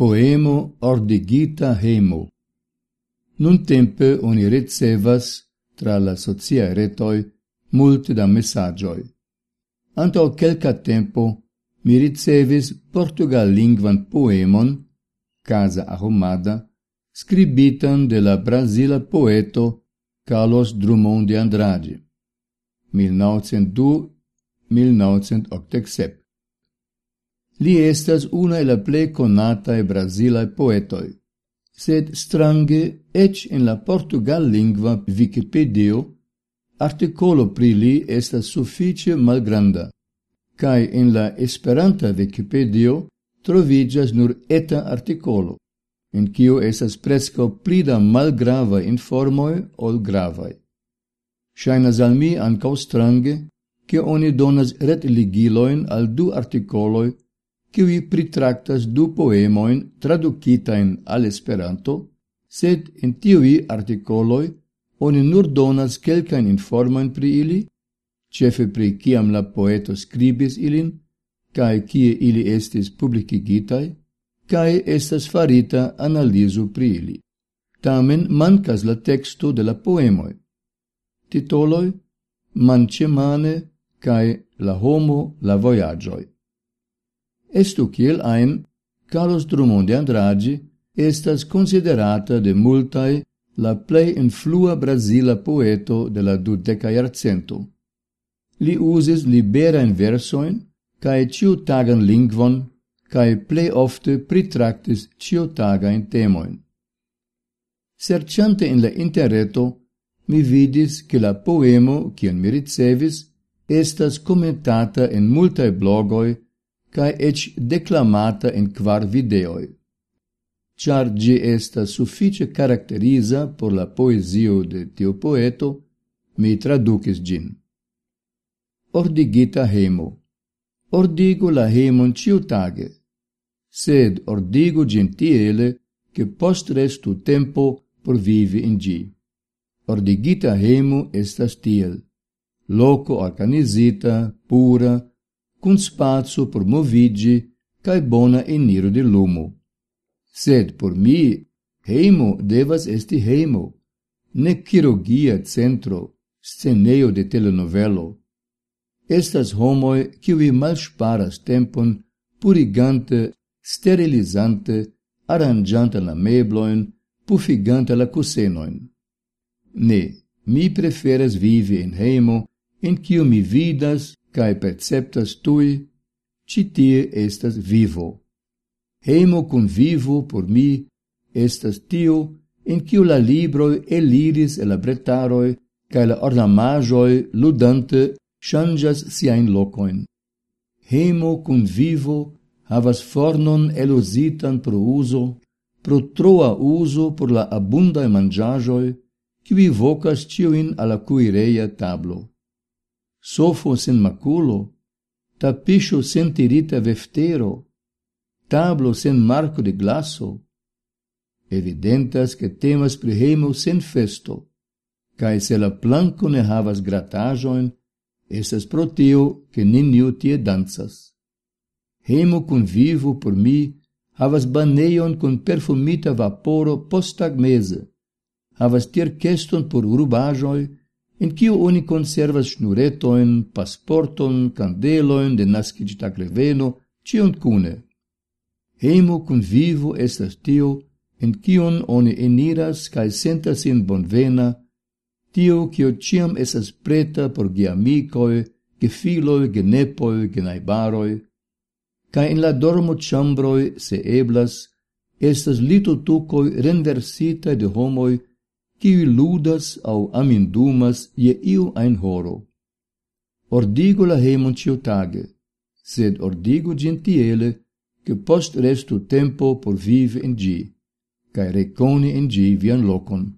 Poemo ordigita hemo. Nun tempe oni ricevas, tra la socia retoi, multe da messagioi. Anto quelca tempo mi ricevis portugal-lingvan poemon, Casa Arrumada, scribitan de la Brasila poeto Carlos Drummond de Andrade, 1902-1987. Li estas una el la plej conataj brazilaj poetoj, sed strange ec en la portugal lingua Wikipedia, articolo pri li estas suffice malgranda, cae en la esperanta Wikipedia trovigas nur eta articolo, in cio esas presco plida malgrava informoi ol gravai. Shainas al mi ancau strange, ke oni donas retligiloin al du articoloi qui pritractas du poemoin traducitain al Esperanto, sed en tiui articoloi oni nur donas quelcain informoin pri ili, cefe pri ciam la poeto scribis ilin, cae cie ili estis publicigitai, cae estas farita analizu pri ili. Tamen mancas la texto de la poemoi. Titoloi, Mancemane, cae La homo, la voyagioi estu kiel ein, Carlos Drummond de Andrade estas considerata de multae la plei influa Brasila poeto de la dudeca iarcento. Li uses liberain versoin, cae ciutagan lingvon, cae plei ofte pritractis ciutagain temoin. Serciante in la interreto, mi vidis che la poemo, cion mi ricevis, estas commentata in multae blogoi cae ec declamata in quar videoi. Char gi esta suffice caracteriza por la poesio de tio poeto, mi traducis gin. Ordigita hemo. Ordigo la hemon ciutage, sed ordigo gentiele che post restu tempo por vivi in gi. Ordigita hemo estas tiel, loco organizita, pura, cun spazio por movigi cae bona eniro de lumo. Sed por mi, heimo devas esti heimo, ne chirurgia centro, sceneio de telenovelo. Estas homoi qui malsparas tempon purigante, sterilizante, arrangiante la mebloin, pufigante la cusenoin. Ne, mi preferas vivi en heimo, en kiu mi vidas, cae perceptas tui, citie estas vivo. Heimo cum vivo por mi estas tio in quiu la libroi eliris e la bretaroi cae la ornamagioi ludante changas siain locoin. Heimo cum vivo havas fornon elositan pro uso, pro troa uso por la abundae mangiagioi, qui vocas in alla cuireia tablo sofo sen maculo, tapiscio sen tirita veftero, tablo sen marco de glasso, evidentas che temas pri heimo sen festo, cae se la planco ne havas gratajoin, estas pro tio che neniu tie danzas. Hejmo convivo por mi havas baneion con perfumita vaporo postag mese, havas tirkeston por urbajoi, in kiu oni conservas snuretoin, pasporton, candeloin de nascigita creveno, cion cune. Hemo cun vivo estas tio, in kion oni eniras cae sentas in bonvena, tio kio ciam esas preta por geamicoi, gefiloi, ge genaibaroi, cae in la dormo chambroi, se eblas, estas litotucoi renversita de homoi qui ludas au amindumas ie iu ein horo. Ordigo la hemon ciutage, sed ordigo gentiele, che post restu tempo por vive in gi, cae reconi in gi vian locon.